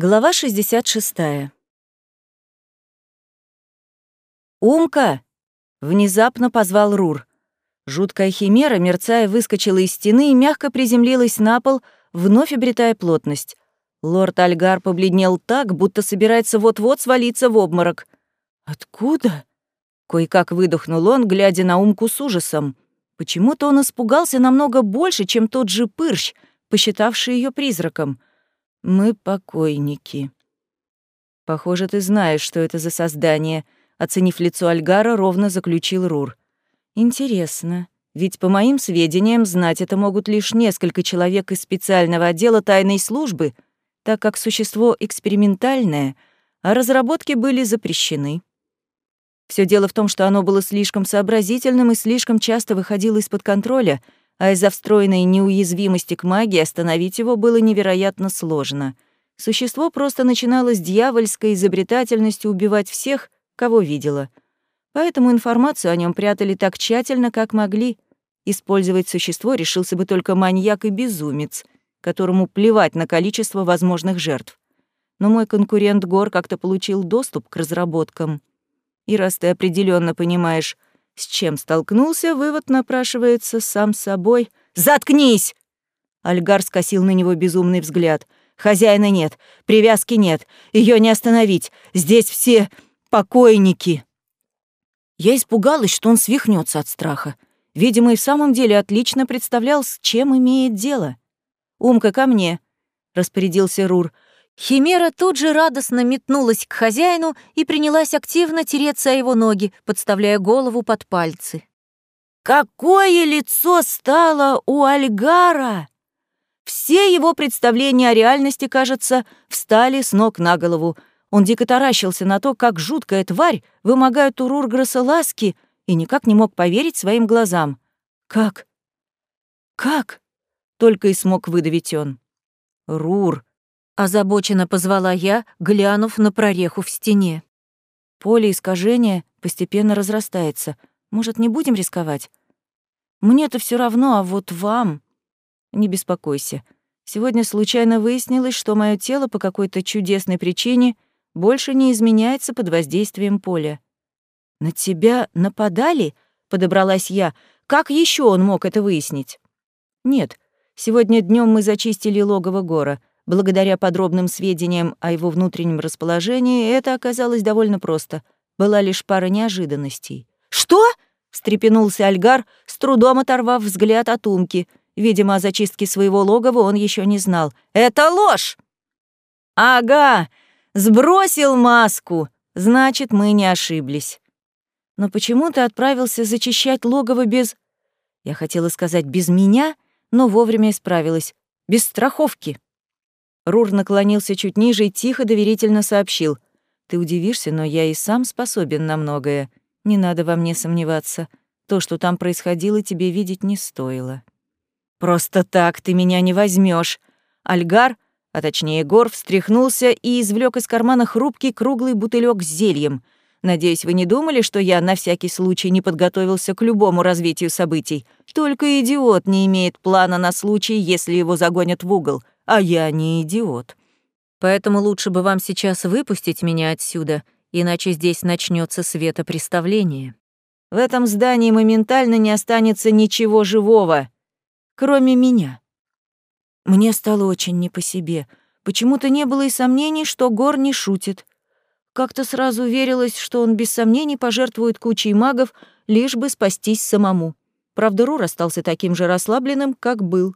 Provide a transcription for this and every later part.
Глава 66. «Умка!» — внезапно позвал Рур. Жуткая химера, мерцая, выскочила из стены и мягко приземлилась на пол, вновь обретая плотность. Лорд Альгар побледнел так, будто собирается вот-вот свалиться в обморок. «Откуда?» — кое-как выдохнул он, глядя на Умку с ужасом. Почему-то он испугался намного больше, чем тот же Пырщ, посчитавший ее призраком — мы покойники. Похоже, ты знаешь, что это за создание, оценив лицо Альгара, ровно заключил Рур. Интересно, ведь по моим сведениям, знать это могут лишь несколько человек из специального отдела тайной службы, так как существо экспериментальное, а разработки были запрещены. Все дело в том, что оно было слишком сообразительным и слишком часто выходило из-под контроля — а из-за встроенной неуязвимости к магии остановить его было невероятно сложно. Существо просто начинало с дьявольской изобретательностью убивать всех, кого видело. Поэтому информацию о нем прятали так тщательно, как могли. Использовать существо решился бы только маньяк и безумец, которому плевать на количество возможных жертв. Но мой конкурент Гор как-то получил доступ к разработкам. И раз ты определенно понимаешь, с чем столкнулся, вывод напрашивается сам собой. «Заткнись!» Альгар скосил на него безумный взгляд. «Хозяина нет, привязки нет, ее не остановить. Здесь все покойники». Я испугалась, что он свихнется от страха. Видимо, и в самом деле отлично представлял, с чем имеет дело. «Умка, ко мне», — распорядился Рур. Химера тут же радостно метнулась к хозяину и принялась активно тереться о его ноги, подставляя голову под пальцы. Какое лицо стало у Альгара! Все его представления о реальности, кажется, встали с ног на голову. Он дико таращился на то, как жуткая тварь вымогает у Рургресса ласки, и никак не мог поверить своим глазам. «Как? Как?» — только и смог выдавить он. «Рур!» Озабоченно позвала я, глянув на прореху в стене. Поле искажения постепенно разрастается. Может, не будем рисковать? Мне-то все равно, а вот вам... Не беспокойся. Сегодня случайно выяснилось, что мое тело по какой-то чудесной причине больше не изменяется под воздействием поля. «На тебя нападали?» — подобралась я. «Как еще он мог это выяснить?» «Нет, сегодня днем мы зачистили логово гора. Благодаря подробным сведениям о его внутреннем расположении это оказалось довольно просто. Была лишь пара неожиданностей. «Что?» — встрепенулся Альгар, с трудом оторвав взгляд от Умки. Видимо, о зачистке своего логова он еще не знал. «Это ложь!» «Ага, сбросил маску. Значит, мы не ошиблись. Но почему ты отправился зачищать логово без...» Я хотела сказать «без меня», но вовремя исправилась. «Без страховки». Рур наклонился чуть ниже и тихо доверительно сообщил. «Ты удивишься, но я и сам способен на многое. Не надо во мне сомневаться. То, что там происходило, тебе видеть не стоило». «Просто так ты меня не возьмешь. Альгар, а точнее Гор, встряхнулся и извлек из кармана хрупкий круглый бутылек с зельем. Надеюсь, вы не думали, что я на всякий случай не подготовился к любому развитию событий. Только идиот не имеет плана на случай, если его загонят в угол а я не идиот. Поэтому лучше бы вам сейчас выпустить меня отсюда, иначе здесь начнется светопреставление. В этом здании моментально не останется ничего живого, кроме меня. Мне стало очень не по себе. Почему-то не было и сомнений, что Гор не шутит. Как-то сразу верилось, что он без сомнений пожертвует кучей магов, лишь бы спастись самому. Правда, Рур остался таким же расслабленным, как был.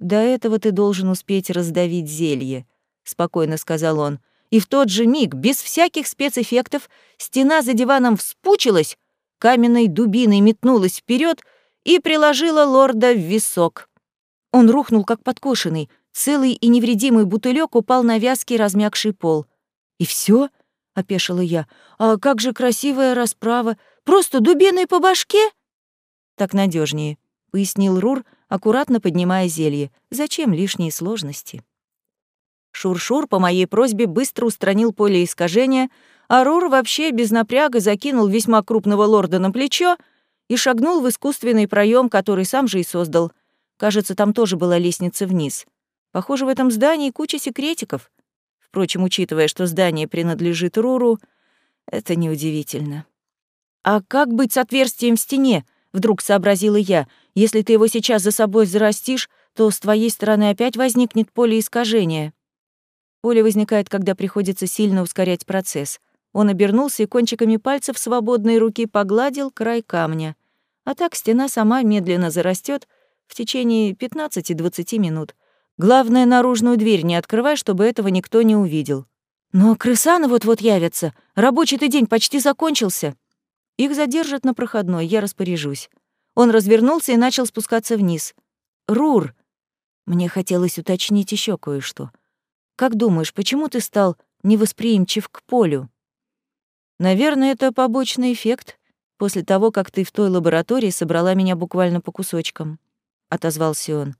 «До этого ты должен успеть раздавить зелье», — спокойно сказал он. И в тот же миг, без всяких спецэффектов, стена за диваном вспучилась, каменной дубиной метнулась вперед и приложила лорда в висок. Он рухнул, как подкошенный. Целый и невредимый бутылек упал на вязкий размягший пол. «И все? опешила я. «А как же красивая расправа? Просто дубиной по башке?» «Так надежнее, пояснил Рур, — аккуратно поднимая зелье. Зачем лишние сложности? Шуршур -шур по моей просьбе быстро устранил поле искажения, а Рур вообще без напряга закинул весьма крупного лорда на плечо и шагнул в искусственный проем, который сам же и создал. Кажется, там тоже была лестница вниз. Похоже, в этом здании куча секретиков. Впрочем, учитывая, что здание принадлежит Руру, это неудивительно. «А как быть с отверстием в стене?» — вдруг сообразила я. «Если ты его сейчас за собой зарастишь, то с твоей стороны опять возникнет поле искажения». Поле возникает, когда приходится сильно ускорять процесс. Он обернулся и кончиками пальцев свободной руки погладил край камня. А так стена сама медленно зарастет в течение 15-20 минут. Главное, наружную дверь не открывай, чтобы этого никто не увидел. Но крысаны вот-вот явятся. Рабочий-то день почти закончился. Их задержат на проходной, я распоряжусь. Он развернулся и начал спускаться вниз. «Рур!» Мне хотелось уточнить еще кое-что. «Как думаешь, почему ты стал невосприимчив к полю?» «Наверное, это побочный эффект после того, как ты в той лаборатории собрала меня буквально по кусочкам», — отозвался он.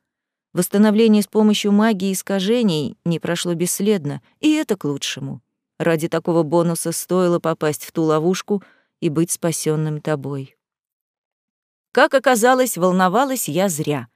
Восстановление с помощью магии искажений не прошло бесследно, и это к лучшему. Ради такого бонуса стоило попасть в ту ловушку и быть спасенным тобой. Как оказалось, волновалась я зря.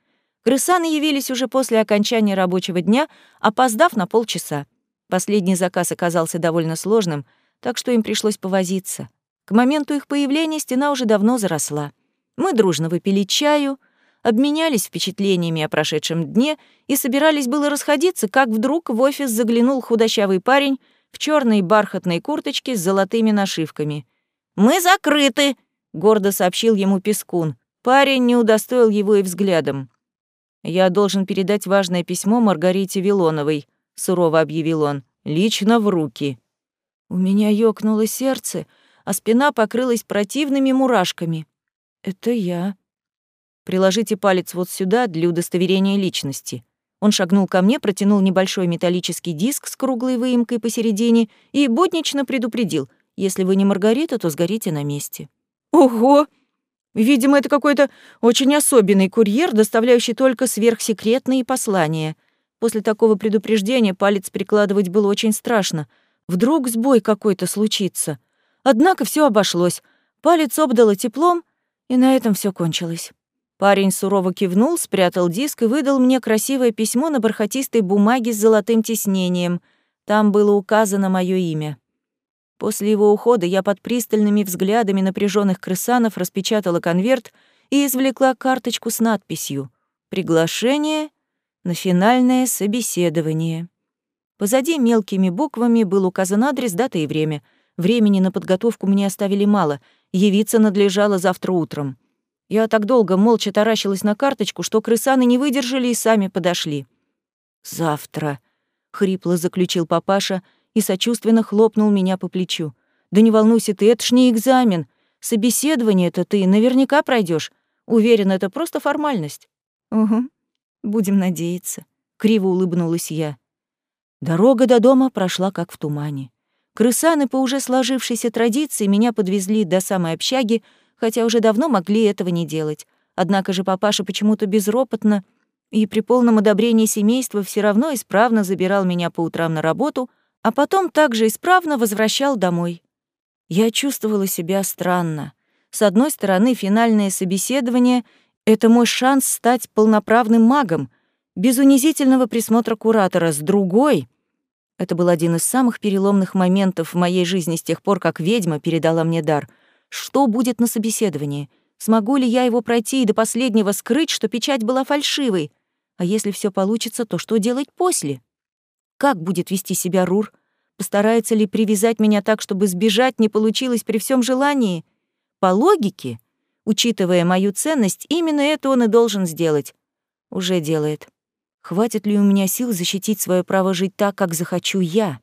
Крысаны явились уже после окончания рабочего дня, опоздав на полчаса. Последний заказ оказался довольно сложным, так что им пришлось повозиться. К моменту их появления стена уже давно заросла. Мы дружно выпили чаю — обменялись впечатлениями о прошедшем дне и собирались было расходиться, как вдруг в офис заглянул худощавый парень в черной бархатной курточке с золотыми нашивками. «Мы закрыты!» — гордо сообщил ему Пескун. Парень не удостоил его и взглядом. «Я должен передать важное письмо Маргарите Вилоновой», — сурово объявил он, — «лично в руки». У меня ёкнуло сердце, а спина покрылась противными мурашками. «Это я», Приложите палец вот сюда для удостоверения личности». Он шагнул ко мне, протянул небольшой металлический диск с круглой выемкой посередине и буднично предупредил, «Если вы не Маргарита, то сгорите на месте». «Ого!» Видимо, это какой-то очень особенный курьер, доставляющий только сверхсекретные послания. После такого предупреждения палец прикладывать было очень страшно. Вдруг сбой какой-то случится. Однако все обошлось. Палец обдало теплом, и на этом все кончилось. Парень сурово кивнул, спрятал диск и выдал мне красивое письмо на бархатистой бумаге с золотым тиснением. Там было указано мое имя. После его ухода я под пристальными взглядами напряженных крысанов распечатала конверт и извлекла карточку с надписью «Приглашение на финальное собеседование». Позади мелкими буквами был указан адрес, дата и время. Времени на подготовку мне оставили мало, явиться надлежало завтра утром. Я так долго молча таращилась на карточку, что крысаны не выдержали и сами подошли. «Завтра», — хрипло заключил папаша и сочувственно хлопнул меня по плечу. «Да не волнуйся ты, это ж не экзамен. Собеседование-то ты наверняка пройдешь. Уверен, это просто формальность». «Угу, будем надеяться», — криво улыбнулась я. Дорога до дома прошла как в тумане. Крысаны по уже сложившейся традиции меня подвезли до самой общаги, хотя уже давно могли этого не делать. Однако же папаша почему-то безропотно и при полном одобрении семейства все равно исправно забирал меня по утрам на работу, а потом также исправно возвращал домой. Я чувствовала себя странно. С одной стороны, финальное собеседование — это мой шанс стать полноправным магом, без унизительного присмотра куратора. С другой — это был один из самых переломных моментов в моей жизни с тех пор, как ведьма передала мне дар — что будет на собеседовании? Смогу ли я его пройти и до последнего скрыть, что печать была фальшивой? А если все получится, то что делать после? Как будет вести себя Рур? Постарается ли привязать меня так, чтобы сбежать не получилось при всем желании? По логике, учитывая мою ценность, именно это он и должен сделать. Уже делает. Хватит ли у меня сил защитить свое право жить так, как захочу я?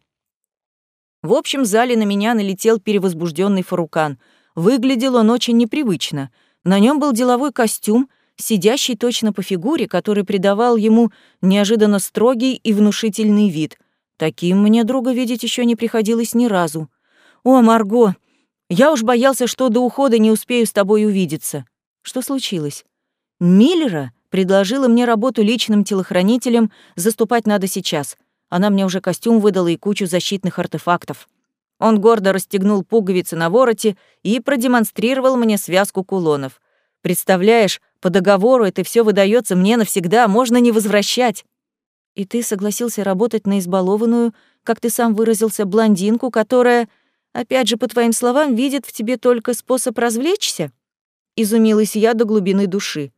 В общем зале на меня налетел перевозбужденный Фарукан — Выглядел он очень непривычно. На нем был деловой костюм, сидящий точно по фигуре, который придавал ему неожиданно строгий и внушительный вид. Таким мне друга видеть еще не приходилось ни разу. «О, Марго, я уж боялся, что до ухода не успею с тобой увидеться». Что случилось? Миллера предложила мне работу личным телохранителем, заступать надо сейчас. Она мне уже костюм выдала и кучу защитных артефактов. Он гордо расстегнул пуговицы на вороте и продемонстрировал мне связку кулонов. «Представляешь, по договору это все выдается мне навсегда, можно не возвращать». «И ты согласился работать на избалованную, как ты сам выразился, блондинку, которая, опять же, по твоим словам, видит в тебе только способ развлечься? Изумилась я до глубины души.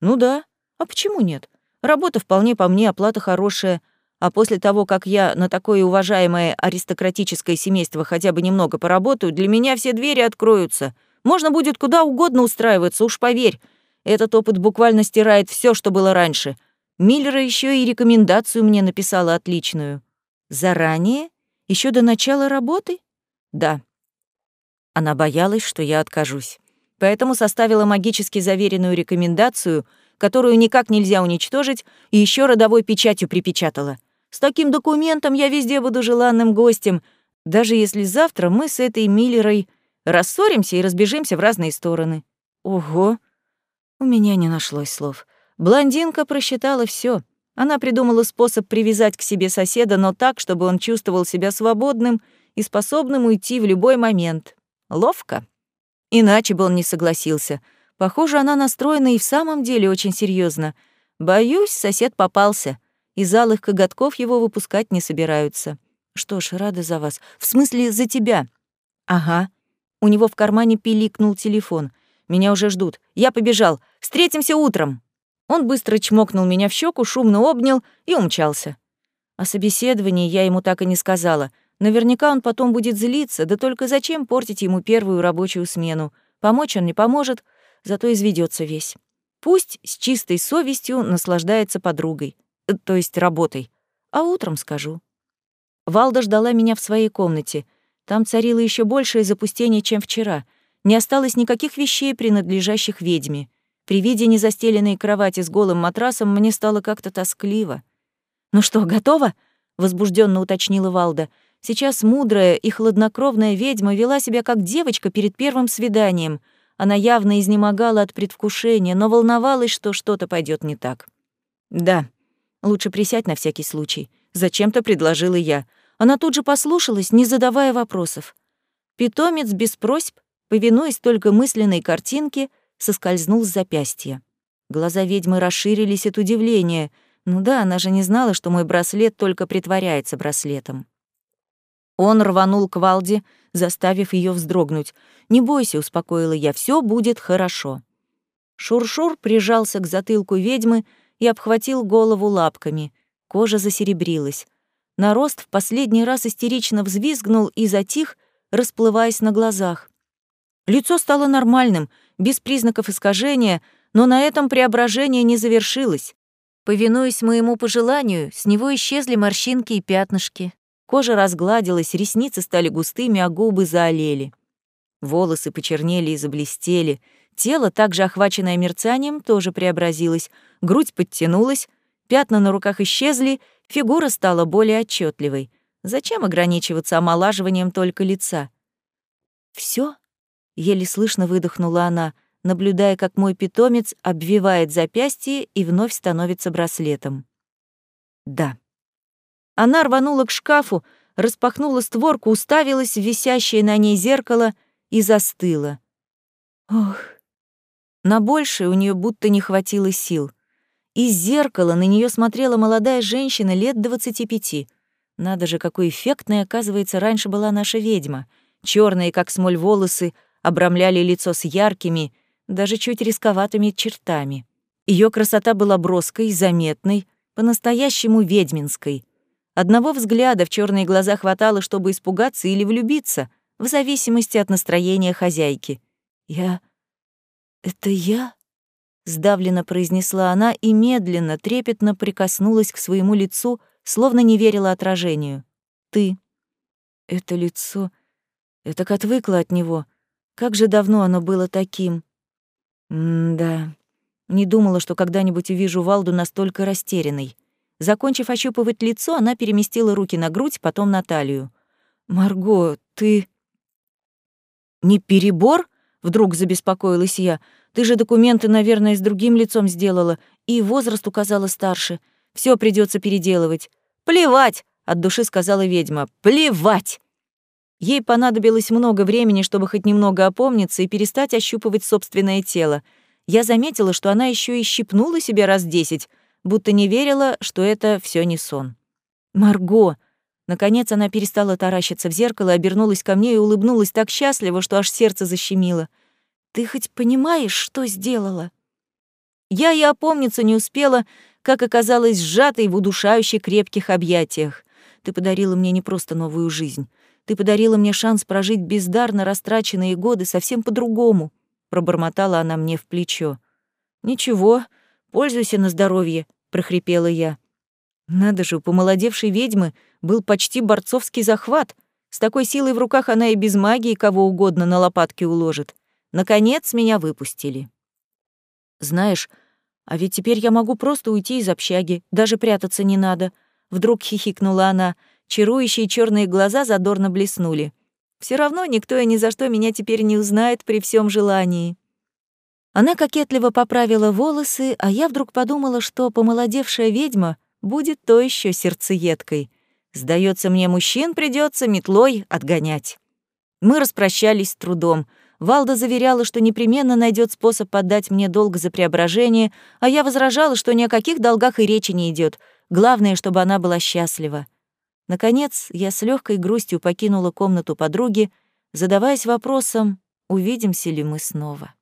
Ну да, а почему нет? Работа вполне по мне, оплата хорошая. А после того, как я на такое уважаемое аристократическое семейство хотя бы немного поработаю, для меня все двери откроются. Можно будет куда угодно устраиваться, уж поверь. Этот опыт буквально стирает все, что было раньше. Миллера еще и рекомендацию мне написала отличную. Заранее? Еще до начала работы? Да. Она боялась, что я откажусь. Поэтому составила магически заверенную рекомендацию, которую никак нельзя уничтожить, и еще родовой печатью припечатала. С таким документом я везде буду желанным гостем, даже если завтра мы с этой Миллерой рассоримся и разбежимся в разные стороны. Ого! У меня не нашлось слов. Блондинка просчитала все. Она придумала способ привязать к себе соседа, но так, чтобы он чувствовал себя свободным и способным уйти в любой момент. Ловко. Иначе бы он не согласился. Похоже, она настроена и в самом деле очень серьезно. Боюсь, сосед попался. Из алых коготков его выпускать не собираются. Что ж, рада за вас. В смысле, за тебя. Ага. У него в кармане пиликнул телефон. Меня уже ждут. Я побежал. Встретимся утром. Он быстро чмокнул меня в щеку, шумно обнял и умчался. О собеседовании я ему так и не сказала. Наверняка он потом будет злиться, да только зачем портить ему первую рабочую смену? Помочь он не поможет, зато изведется весь. Пусть с чистой совестью наслаждается подругой, э, то есть работой. А утром скажу. Валда ждала меня в своей комнате. Там царило еще большее запустение, чем вчера. Не осталось никаких вещей, принадлежащих ведьме. При виде незастеленной кровати с голым матрасом мне стало как-то тоскливо. «Ну что, готова?» — возбужденно уточнила Валда. Сейчас мудрая и хладнокровная ведьма вела себя как девочка перед первым свиданием. Она явно изнемогала от предвкушения, но волновалась, что что-то пойдет не так. «Да, лучше присядь на всякий случай», — зачем-то предложила я. Она тут же послушалась, не задавая вопросов. Питомец без просьб, повинуясь только мысленной картинке, соскользнул с запястья. Глаза ведьмы расширились от удивления. Ну да, она же не знала, что мой браслет только притворяется браслетом. Он рванул к Валде, заставив ее вздрогнуть. «Не бойся», — успокоила я, — «всё будет хорошо». Шуршур -шур прижался к затылку ведьмы и обхватил голову лапками. Кожа засеребрилась. Нарост в последний раз истерично взвизгнул и затих, расплываясь на глазах. Лицо стало нормальным, без признаков искажения, но на этом преображение не завершилось. Повинуясь моему пожеланию, с него исчезли морщинки и пятнышки. Кожа разгладилась, ресницы стали густыми, а губы заолели. Волосы почернели и заблестели. Тело, также охваченное мерцанием, тоже преобразилось. Грудь подтянулась, пятна на руках исчезли, фигура стала более отчетливой. Зачем ограничиваться омолаживанием только лица? Все Еле слышно выдохнула она, наблюдая, как мой питомец обвивает запястье и вновь становится браслетом. Да. Она рванула к шкафу, распахнула створку, уставилась в висящее на ней зеркало и застыла. Ох. На большее у нее будто не хватило сил. Из зеркала на нее смотрела молодая женщина лет двадцати пяти. Надо же, какой эффектной, оказывается, раньше была наша ведьма. Черные, как смоль, волосы обрамляли лицо с яркими, даже чуть рисковатыми чертами. Ее красота была броской, заметной, по-настоящему ведьминской. Одного взгляда в черные глаза хватало, чтобы испугаться или влюбиться, в зависимости от настроения хозяйки. «Я... это я?» — сдавленно произнесла она и медленно, трепетно прикоснулась к своему лицу, словно не верила отражению. «Ты...» Это лицо... Я так отвыкла от него — как же давно оно было таким. М-да. Не думала, что когда-нибудь увижу Валду настолько растерянной. Закончив ощупывать лицо, она переместила руки на грудь, потом на талию. «Марго, ты...» «Не перебор?» — вдруг забеспокоилась я. «Ты же документы, наверное, с другим лицом сделала, и возраст указала старше. Все придется переделывать». «Плевать!» — от души сказала ведьма. «Плевать!» Ей понадобилось много времени, чтобы хоть немного опомниться и перестать ощупывать собственное тело. Я заметила, что она еще и щипнула себя раз десять, будто не верила, что это все не сон. «Марго, Наконец она перестала таращиться в зеркало, обернулась ко мне и улыбнулась так счастливо, что аж сердце защемило. «Ты хоть понимаешь, что сделала?» Я и опомниться не успела, как оказалась сжатой в удушающе крепких объятиях. Ты подарила мне не просто новую жизнь. Ты подарила мне шанс прожить бездарно растраченные годы совсем по-другому», — пробормотала она мне в плечо. «Ничего, пользуйся на здоровье», — прохрипела я. Надо же, у помолодевшей ведьмы был почти борцовский захват. С такой силой в руках она и без магии кого угодно на лопатки уложит. Наконец меня выпустили. Знаешь, а ведь теперь я могу просто уйти из общаги, даже прятаться не надо. Вдруг хихикнула она, чарующие черные глаза задорно блеснули. Все равно никто и ни за что меня теперь не узнает при всем желании. Она кокетливо поправила волосы, а я вдруг подумала, что помолодевшая ведьма будет то еще сердцеедкой. Сдается мне, мужчин придется метлой отгонять. Мы распрощались с трудом — Валда заверяла, что непременно найдет способ подать мне долг за преображение, а я возражала, что ни о каких долгах и речи не идет. Главное, чтобы она была счастлива. Наконец, я с легкой грустью покинула комнату подруги, задаваясь вопросом, увидимся ли мы снова.